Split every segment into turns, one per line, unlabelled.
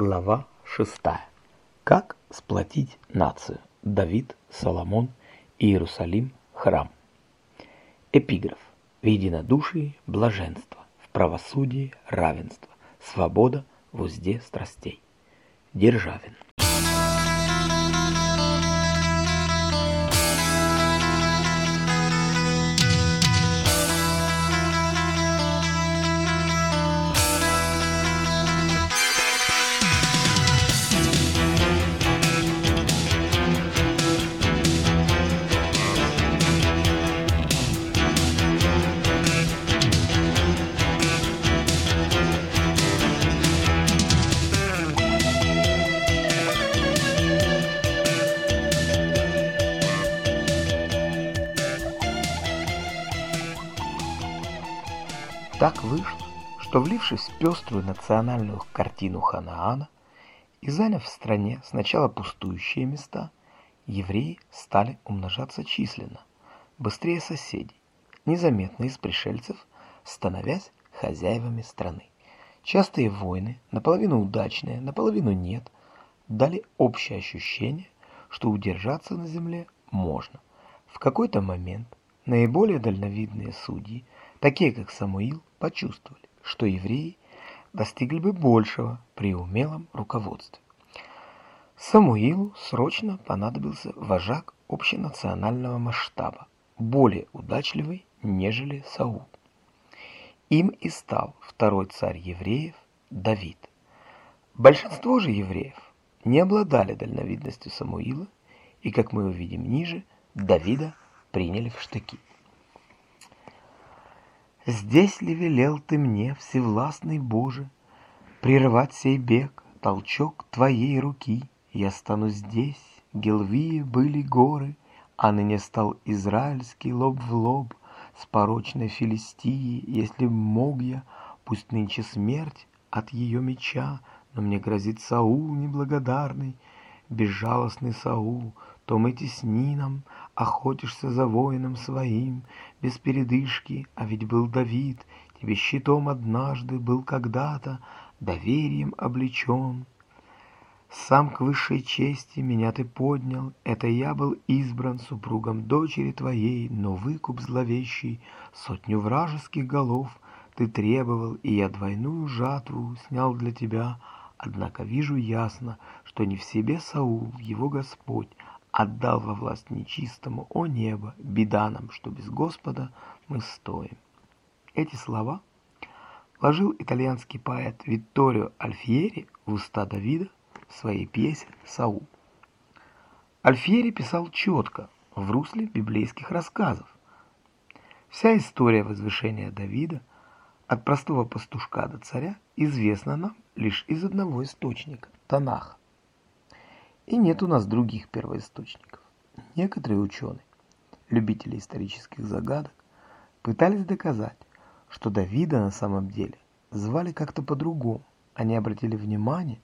Глава 6. Как сплотить нацию? Давид, Соломон, Иерусалим, храм. Эпиграф. В единодушии блаженство, в правосудии равенство, свобода в узде страстей. Державин. Так вышло, что влившись в пеструю национальную картину Ханаана и заняв в стране сначала пустующие места, евреи стали умножаться численно, быстрее соседей, незаметно из пришельцев, становясь хозяевами страны. Частые войны, наполовину удачные, наполовину нет, дали общее ощущение, что удержаться на земле можно. В какой-то момент наиболее дальновидные судьи – такие как Самуил, почувствовали, что евреи достигли бы большего при умелом руководстве. Самуилу срочно понадобился вожак общенационального масштаба, более удачливый, нежели Саул. Им и стал второй царь евреев Давид. Большинство же евреев не обладали дальновидностью Самуила, и, как мы увидим ниже, Давида приняли в штыки. Здесь ли велел ты мне, всевластный Боже, Прервать сей бег, толчок твоей руки? Я стану здесь, Гелвие были горы, А ныне стал израильский лоб в лоб С порочной Филистией, если б мог я, Пусть нынче смерть от ее меча, Но мне грозит Саул неблагодарный, Безжалостный Саул, то мы тесни нам, охотишься за воином своим, без передышки, а ведь был Давид, тебе щитом однажды был когда-то, доверием облечен. Сам к высшей чести меня ты поднял, это я был избран супругом дочери твоей, но выкуп зловещий, сотню вражеских голов ты требовал, и я двойную жатву снял для тебя, однако вижу ясно, что не в себе Саул, его Господь, отдал во власть нечистому, о небо, беда нам, что без Господа мы стоим. Эти слова вложил итальянский поэт Витторио Альфьери в уста Давида в своей пьесе «Саул». Альфьери писал четко, в русле библейских рассказов. Вся история возвышения Давида от простого пастушка до царя известна нам лишь из одного источника – Танаха. И нет у нас других первоисточников. Некоторые ученые, любители исторических загадок, пытались доказать, что Давида на самом деле звали как-то по-другому. Они обратили внимание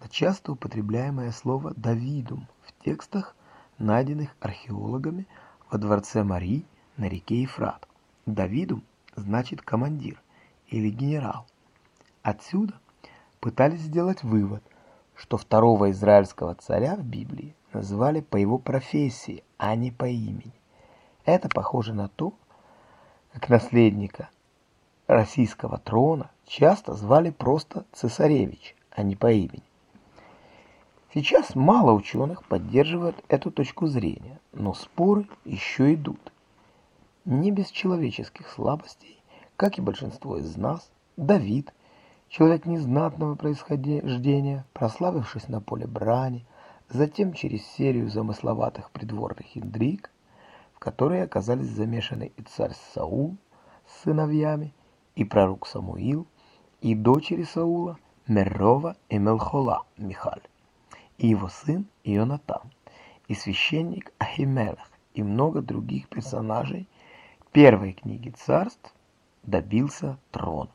на часто употребляемое слово «Давидум» в текстах, найденных археологами во дворце Марии на реке Ефрат. Давидум значит командир или генерал. Отсюда пытались сделать вывод – что второго израильского царя в Библии называли по его профессии, а не по имени. Это похоже на то, как наследника российского трона часто звали просто цесаревич, а не по имени. Сейчас мало ученых поддерживают эту точку зрения, но споры еще идут. Не без человеческих слабостей, как и большинство из нас, Давид Человек незнатного происхождения, прославившись на поле брани, затем через серию замысловатых придворных интриг, в которые оказались замешаны и царь Саул с сыновьями, и пророк Самуил, и дочери Саула Меррова и Мелхола Михаль, и его сын Ионатан, и священник Ахимелах, и много других персонажей первой книги царств добился трона.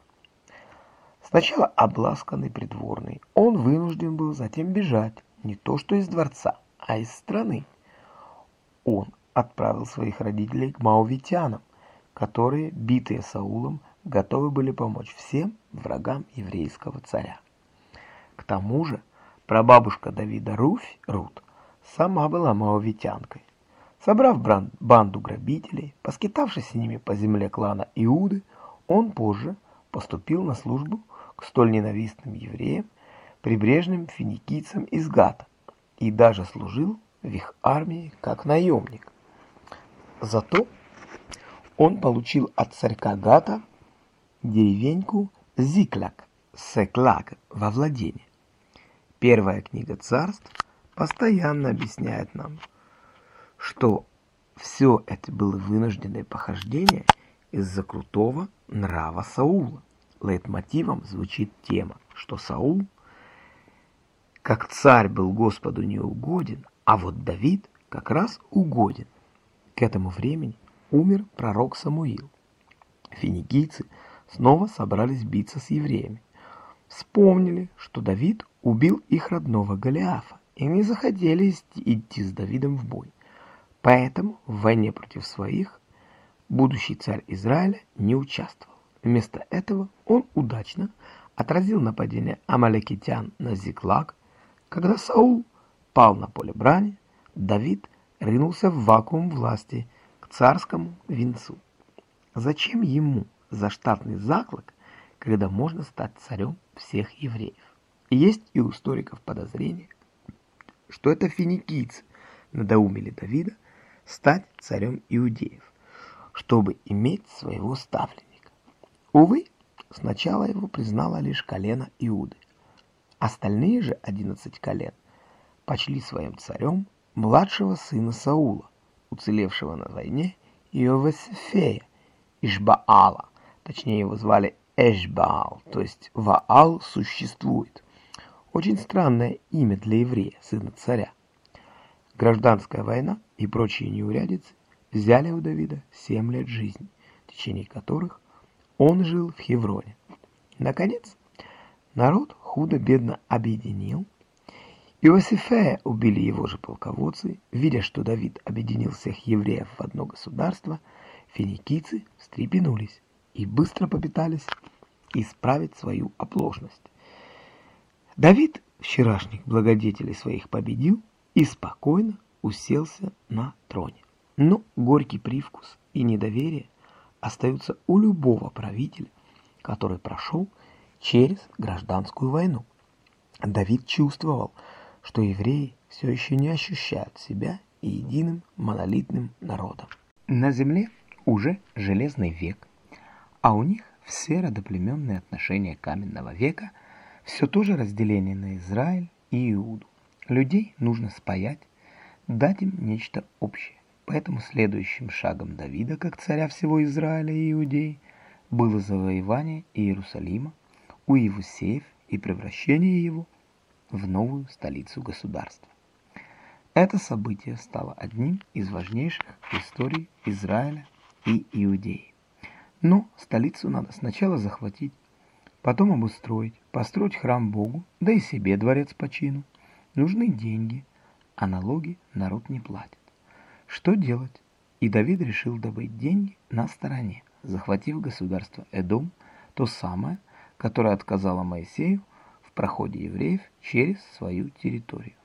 Сначала обласканный придворный, он вынужден был затем бежать, не то что из дворца, а из страны. Он отправил своих родителей к маовитянам, которые, битые Саулом, готовы были помочь всем врагам еврейского царя. К тому же прабабушка Давида Руфь, Рут, сама была маовитянкой. Собрав банду грабителей, поскитавшись с ними по земле клана Иуды, он позже поступил на службу столь ненавистным евреям, прибрежным финикийцам из Гата, и даже служил в их армии как наемник. Зато он получил от царька Гата деревеньку Зикляк, Секлак во владение. Первая книга царств постоянно объясняет нам, что все это было вынужденное похождение из-за крутого нрава Саула. Лейтмотивом звучит тема, что Саул, как царь был Господу неугоден, а вот Давид как раз угоден. К этому времени умер пророк Самуил. Финикийцы снова собрались биться с евреями. Вспомнили, что Давид убил их родного Голиафа, и не захотели идти с Давидом в бой. Поэтому в войне против своих будущий царь Израиля не участвовал. Вместо этого он удачно отразил нападение амалекитян на Зиклаг. Когда Саул пал на поле брани, Давид ринулся в вакуум власти к царскому венцу. Зачем ему заштатный заклик, когда можно стать царем всех евреев? Есть и у историков подозрение, что это финикийцы надоумили Давида стать царем иудеев, чтобы иметь своего ставленника. Увы, сначала его признало лишь колено Иуды. Остальные же одиннадцать колен почли своим царем младшего сына Саула, уцелевшего на войне Иовесфея, Ишбаала, точнее его звали Эшбаал, то есть Ваал существует. Очень странное имя для еврея, сына царя. Гражданская война и прочие неурядицы взяли у Давида семь лет жизни, в течение которых он жил в Хевроне. Наконец, народ худо-бедно объединил. Иосифея убили его же полководцы. Видя, что Давид объединил всех евреев в одно государство, финикийцы встрепенулись и быстро попытались исправить свою оплошность. Давид вчерашних благодетелей своих победил и спокойно уселся на троне. Но горький привкус и недоверие остаются у любого правителя, который прошел через гражданскую войну. Давид чувствовал, что евреи все еще не ощущают себя единым монолитным народом. На земле уже железный век, а у них все родоплеменные отношения каменного века, все то же разделение на Израиль и Иуду. Людей нужно спаять, дать им нечто общее. Поэтому следующим шагом Давида, как царя всего Израиля и Иудеи, было завоевание Иерусалима у Евусеев и превращение его в новую столицу государства. Это событие стало одним из важнейших в истории Израиля и Иудеи. Но столицу надо сначала захватить, потом обустроить, построить храм Богу, да и себе дворец по чину. Нужны деньги, а налоги народ не платит. Что делать? И Давид решил добыть деньги на стороне, захватив государство Эдом, то самое, которое отказало Моисею в проходе евреев через свою территорию.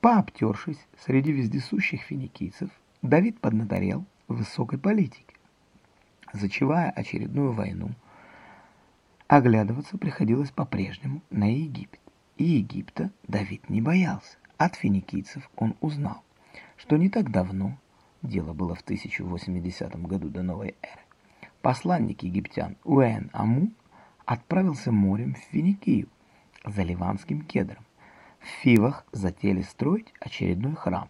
Пообтершись среди вездесущих финикийцев, Давид поднаторел в высокой политике. Зачевая очередную войну, оглядываться приходилось по-прежнему на Египет. И Египта Давид не боялся. От финикийцев он узнал, что не так давно, дело было в 1080 году до новой эры, посланник египтян Уэн Аму отправился морем в Финикию за ливанским кедром. В Фивах затели строить очередной храм.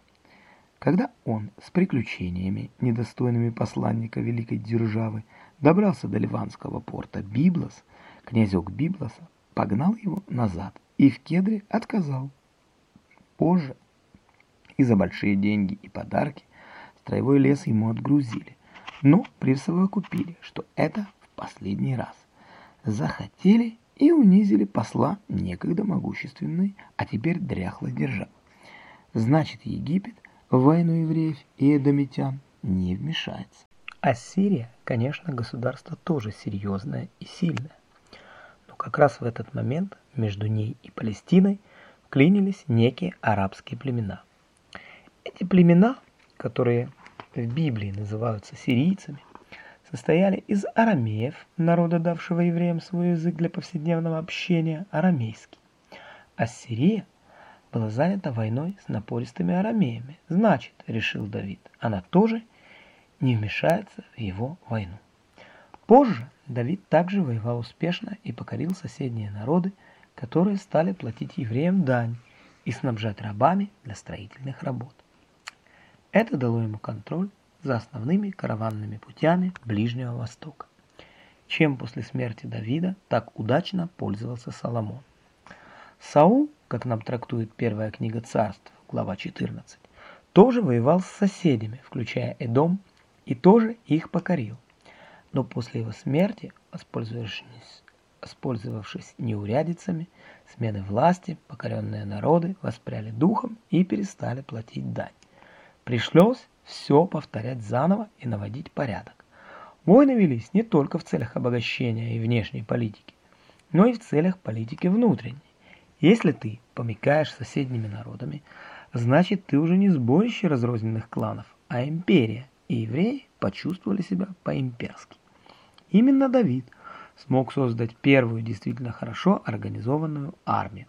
Когда он с приключениями, недостойными посланника великой державы, добрался до ливанского порта Библос, князек Библоса погнал его назад и в кедре отказал. Позже и за большие деньги и подарки строевой лес ему отгрузили, но присовокупили, что это в последний раз. Захотели и унизили посла некогда могущественной, а теперь дряхлой державы. Значит, Египет в войну евреев и эдомитян не вмешается. Ассирия, конечно, государство тоже серьезное и сильное. Но как раз в этот момент между ней и Палестиной вклинились некие арабские племена. Эти племена, которые в Библии называются сирийцами, состояли из арамеев, народа, давшего евреям свой язык для повседневного общения, арамейский. Ассирия была занята войной с напористыми арамеями. Значит, решил Давид, она тоже не вмешается в его войну. Позже Давид также воевал успешно и покорил соседние народы, которые стали платить евреям дань и снабжать рабами для строительных работ. Это дало ему контроль за основными караванными путями Ближнего Востока, чем после смерти Давида так удачно пользовался Соломон. Саул, как нам трактует первая книга царств, глава 14, тоже воевал с соседями, включая Эдом, и тоже их покорил. Но после его смерти, воспользовавшись, воспользовавшись неурядицами, смены власти, покоренные народы воспряли духом и перестали платить дань. Пришлось все повторять заново и наводить порядок. Войны велись не только в целях обогащения и внешней политики, но и в целях политики внутренней. Если ты помыкаешь соседними народами, значит ты уже не сборище разрозненных кланов, а империя, и евреи почувствовали себя по-имперски. Именно Давид смог создать первую действительно хорошо организованную армию.